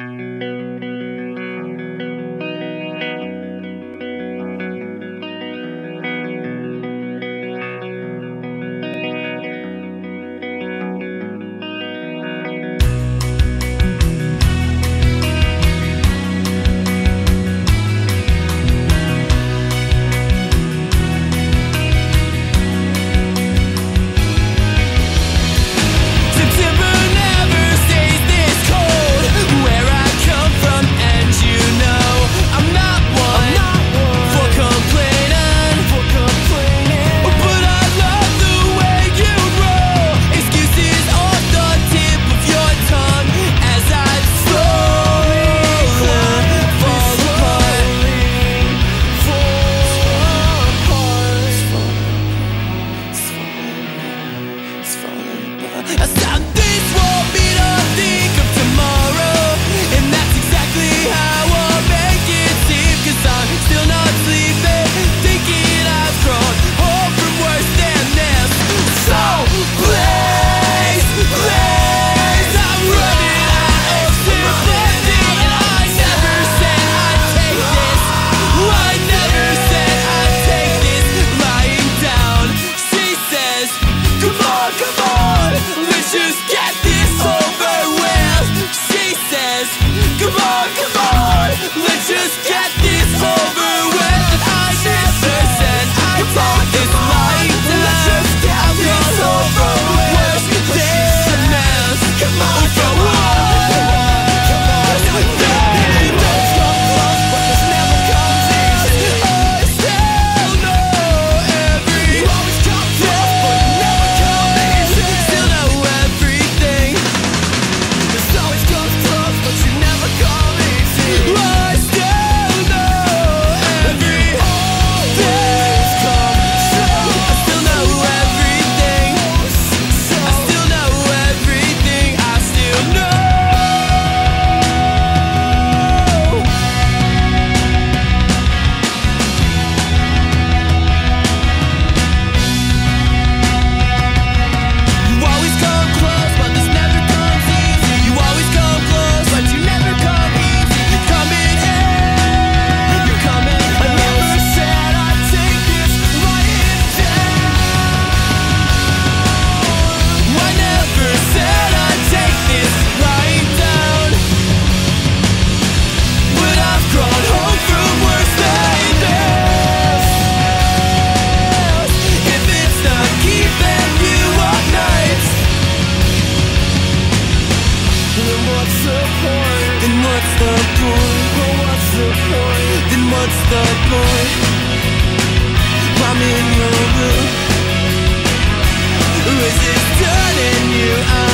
Mm-hmm. A what's the point? Then what's the point? Well, what's the point? Then what's the point? I'm in your room. Resist turning you out.